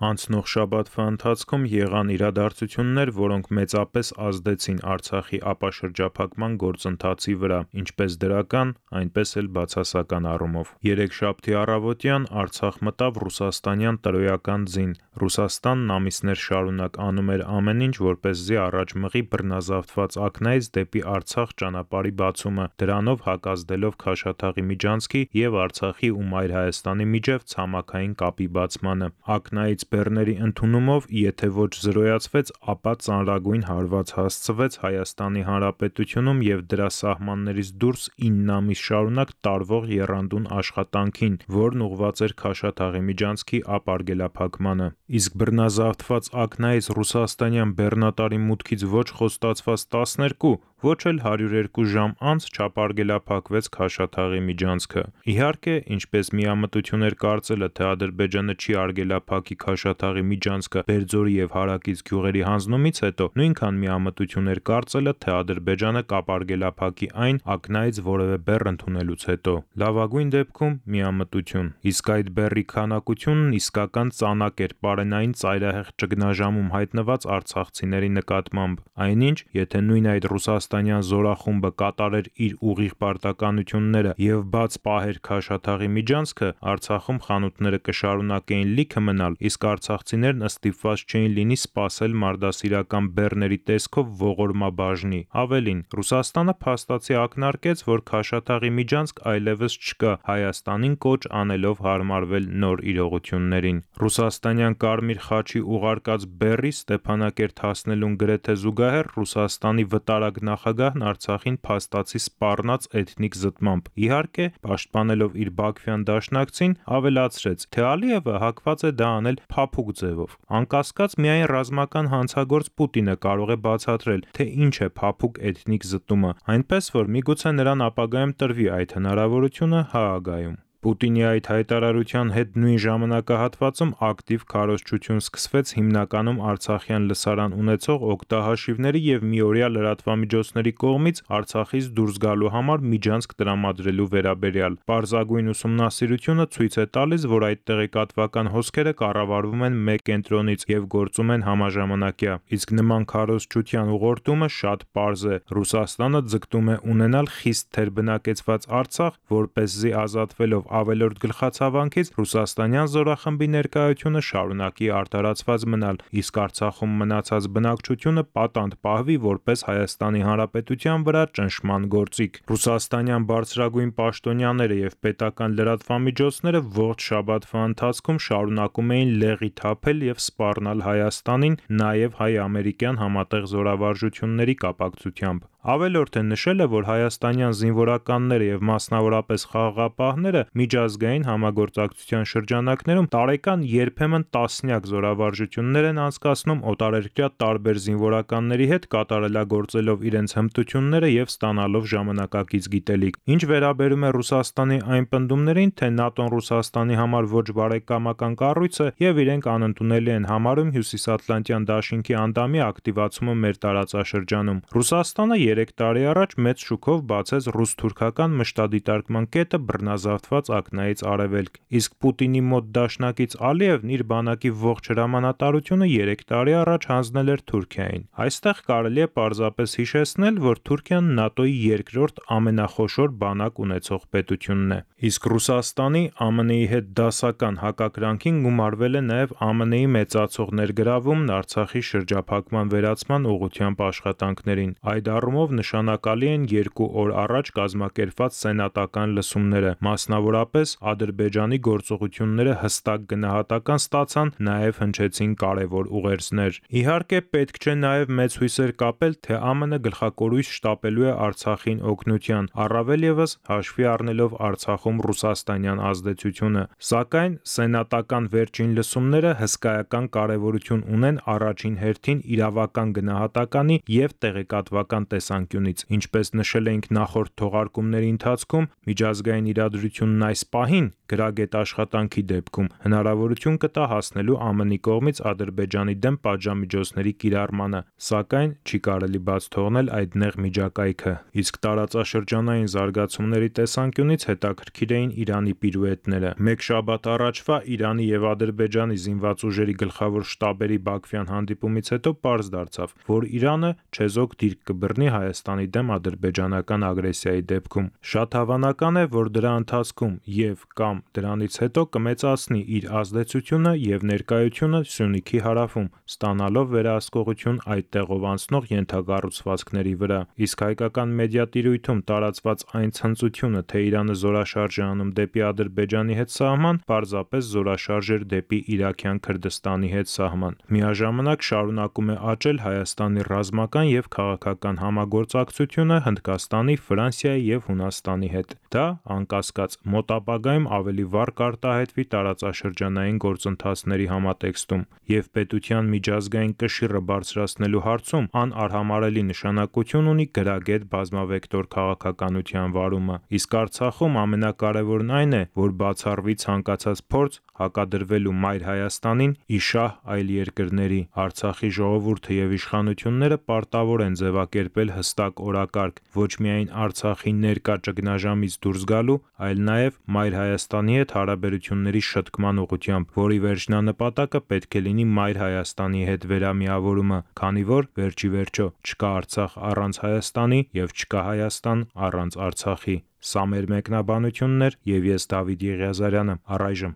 Անցնող շաբաթվա ընթացքում եղան իրադարձություններ, որոնք մեծապես ազդեցին Արցախի ապաշրջափակման գործընթացի վրա, ինչպես դրական, այնպես էլ բացասական առումով: Երեքշաբթի առավոտյան Արցախ մտավ ռուսաստանյան տրոյական ձին: Ռուսաստանն ամիսներ շարունակ անում էր ամեն ինչ, որպեսզի առաջ մղի բռնազավթված Ակնայից դեպի Արցախ ճանապարհի բացումը, դրանով հակազդելով Քաշաթաղի միջանցքի և Արցախի ու Մայր Հայաստանի միջև ցամաքային կապի բացմանը: Ակնայից բեռների ընդունումով եթե ոչ զրոյացվեց, ապա ծանրագույն հարված հասցվեց Հայաստանի Հանրապետությունում և դրա սահմաններից դուրս 9 ամիս շարունակ տարվող եռանդուն աշխատանքին, որն ուղղված էր Քաշաթաղի միջանցքի ապարգելափակմանը: Իսկ բռնազավթված Ակնայից ռուսաստանյան բեռնատարի մուտքից ոչ խոստացված 12, ոչ էլ 102 ժամ անց չապարգելափակվեց Քաշաթաղի միջանցքը: Իհարկե, ինչպես միամտություն էր կարծելը, թե Ադրբեջանը չի արգելափակի Քաշաթաղի միջանցքը Բերձորի և հարակից գյուղերի հանձնումից հետո, նույնքան միամտություն էր կարծելը, թե Ադրբեջանը կապարգելափակի այն Ակնայից որևէ բեռ ընդունելուց հետո: Լավագույն դեպքում միամտություն: Իսկ այդ բեռի քանակությունն իսկական ծանակ էր պարենային ծայրահեղ ճգնաժամում հայտնված արցախցիների նկատմամբ: Այնինչ, եթե նույն այդ ռուսաստանյան զորախումբը կատարեր իր ուղիղ պարտականությունները և բաց պահեր Քաշաթաղի միջանցքը, Արցախում խանութները կշարունակեին լիքը մնալ, իսկ արցախցիներն ստիպված չէին լինի սպասել մարդասիրական բեռների տեսքով ողորմաբաժնի: Ավելին, Ռուսաստանը փաստացի ակնարկեց, որ Քաշաթաղի միջանցք այլևս չկա, Հայաստանին կոչ անելով հարմարվել նոր իրողություններին: Ռուսաստանյան Կարմիր խաչի ուղարկած բեռի՝ Ստեփանակերտ հասնելուն գրեթե զուգահեռ Ռուսաստանի վտարակ նախագահն Արցախին փաստացի սպառնաց էթնիկ զտմամբ: Իհարկե, պաշտպանելով իր բաքվյան դաշնակցին, ավելացրեց, թե Ալիևը հակված է դա անել փափուկ ձևով: Անկասկած, միայն ռազմական հանցագործ Պուտինը կարող է բացատրել, թե ինչ է փափուկ էթնիկ զտումը, այնպես որ միգուցե նրան ապագայում տրվի այդ հնարավորությունը Հաագայում: Պուտինի այդ հայտարարության հետ նույն ժամանակահատվածում ակտիվ քարոզչություն սկսվեց հիմնականում արցախյան լսարան ունեցող օգտահաշիվների և միօրյա լրատվամիջոցների կողմից Արցախից դուրս գալու համար միջանցք տրամադրելու վերաբերյալ: Պարզագույն ուսումնասիրությունը ցույց է տալիս, որ այդ տեղեկատվական հոսքերը կառավարվում են մեկ կենտրոնից և գործում են համաժամանակյա: Իսկ նման քարոզչության ուղղորդումը շատ պարզ է: Ռուսաստանը ձգտում է ունենալ խիստ թերբնակեցված Արցախ, որպեսզի ազատվելով ավելորդ գլխացավանքից ռուսաստանյան զորախմբի ներկայությունը շարունակի արդարացված մնալ, իսկ Արցախում մնացած բնակչությունը պատանդ պահվի որպես Հայաստանի Հանրապետության վրա ճնշման գործիք: Ռուսաստանյան բարձրագույն պաշտոնյաները և պետական լրատվամիջոցները ողջ շաբաթվա ընթացքում շարունակում էին լեղի թափել և սպառնալ Հայաստանին նաև հայ-ամերիկյան համատեղ զորավարժությունների կապակցությամբ: Ավելորդ է նշելը, որ հայաստանյան զինվորականները և մասնավորապես խաղաղապահները միջազգային համագործակցության շրջանակներում տարեկան երբեմն տասնյակ զորավարժություններ են անցկացնում օտարերկրյա տարբեր զինվորականների հետ կատարելագործելով իրենց հմտությունները և ստանալով ժամանակակից գիտելիք: Ինչ վերաբերում է Ռուսաստանի այն պնդումներին, թե ՆԱՏՕ-ն Ռուսաստանի համար ոչ բարեկամական կառույց է և իրենք անընդունելի են համարում Հյուսիսատլանտյան դաշինքի անդամի ակտիվացումը մեր տարածաշրջանում: Ռուսաստանը երեք տարի առաջ մեծ շուքով բացեց ռուս-թուրքական մշտադիտարկման կետը բռնազավթված Ակնայից արևելք: Իսկ Պուտինի մոտ դաշնակից Ալիևն իր բանակի ողջ հրամանատարությունը երեք տարի առաջ հանձնել էր Թուրքիային: Այստեղ կարելի է պարզապես հիշեցնել, որ Թուրքիան ՆԱՏՕ-ի երկրորդ ամենախոշոր բանակ ունեցող պետությունն է: Իսկ Ռուսաստանի ԱՄՆ-ի հետ դասական հակակրանքին գումարվել է նաև ԱՄՆ-ի մեծացող ներգրավումն Արցախի շրջափակման վերացման ուղղությամբ աշխատանքներին: Այդ առումով նշանակալի են երկու օր առաջ կազմակերպված սենատական լսումները: Մասնավորապես, Ադրբեջանի գործողությունները հստակ գնահատական ստացան, նաև հնչեցին կարևոր ուղերձներ: Իհարկե, պետք չէ նաև մեծ հույսեր կապել, թե ԱՄՆ գլխակորույս շտապելու է Արցախին օգնության, առավել ևս հաշվի առնելով Արցախում ռուսաստանյան ազդեցությունը: Սակայն սենատական վերջին լսումները հսկայական կարևորություն ունեն առաջին հերթին իրավական գնահատականի և տեղեկատվական տեսանկյունից: Ինչպես նշել էինք նախորդ թողարկումների ընթացքում, միջազգային իրադրությունն այս պահին գրագետ աշխատանքի դեպքում հնարավորություն կտա հասնելու ԱՄՆ-ի կողմից Ադրբեջանի դեմ պատժամիջոցների կիրառմանը, սակայն չի կարելի բաց թողնել այդ նեղ միջակայքը: Իսկ տարածաշրջանային զարգացումների տեսանկյունից հետաքրքիր էին Իրանի պիրուետները: Մեկ շաբաթ առաջվա Իրանի և Ադրբեջանի զինված ուժերի գլխավոր շտաբերի Բաքվյան հանդիպումից հետո պարզ դարձավ, որ Իրանը չեզոք դիրք կբռնի Հայաստանի դեմ ադրբեջանական ագրեսիայի դեպքում: Շատ հավանական է, որ դրա ընթացքում և կամ դրանից հետո կմեծացնի իր ազդեցությունը և ներկայությունը Սյունիքի հարավում, ստանալով վերահսկողություն այդ տեղով անցնող ենթակառուցվածքների վրա: Իսկ հայկական մեդիա տիրույթում տարածված այն ցնծությունը, թե Իրանը զորաշարժ է անում դեպի Ադրբեջանի հետ սահման, պարզապես զորաշարժ էր դեպի իրաքյան Քրդստանի հետ սահման: Միաժամանակ շարունակում է աճել Հայաստանի ռազմական և քաղաքական համագործակցությունը Հնդկաստանի, Ֆրանսիայի և Հունաստանի հետ: Դա, անկասկած, մոտ ապագայում ավելի վառ կարտահայտվի տարածաշրջանային գործընթացների համատեքստում: Եվ պետության միջազգային կշիռը բարձրացնելու հարցում անարհամարելի նշանակություն ունի գրագետ բազմավեկտոր քաղաքականության վարումը: Իսկ Արցախում ամենակարևորն այն է, որ բացառվի ցանկացած փորձ հակադրվելու Մայր Հայաստանին ի շահ այլ երկրների: Արցախի ժողովուրդը և իշխանությունները պարտավոր են ձևակերպել հստակ օրակարգ ոչ միայն Արցախի ներկա ճգնաժամից դուրս գալու, այլ նաև Մայր Հայաստանի հետ հարաբերությունների շտկման ուղղությամբ, որի վերջնանպատակը պետք է լինի Մայր Հայաստանի հետ վերամիավորումը, քանի որ, վերջիվերջո, չկա Արցախ առանց Հայաստանի և չկա Հայաստան առանց Արցախի: Սա մեր մեկնաբանությունն էր և ես Դավիթ Եղիազարյանը առայժմ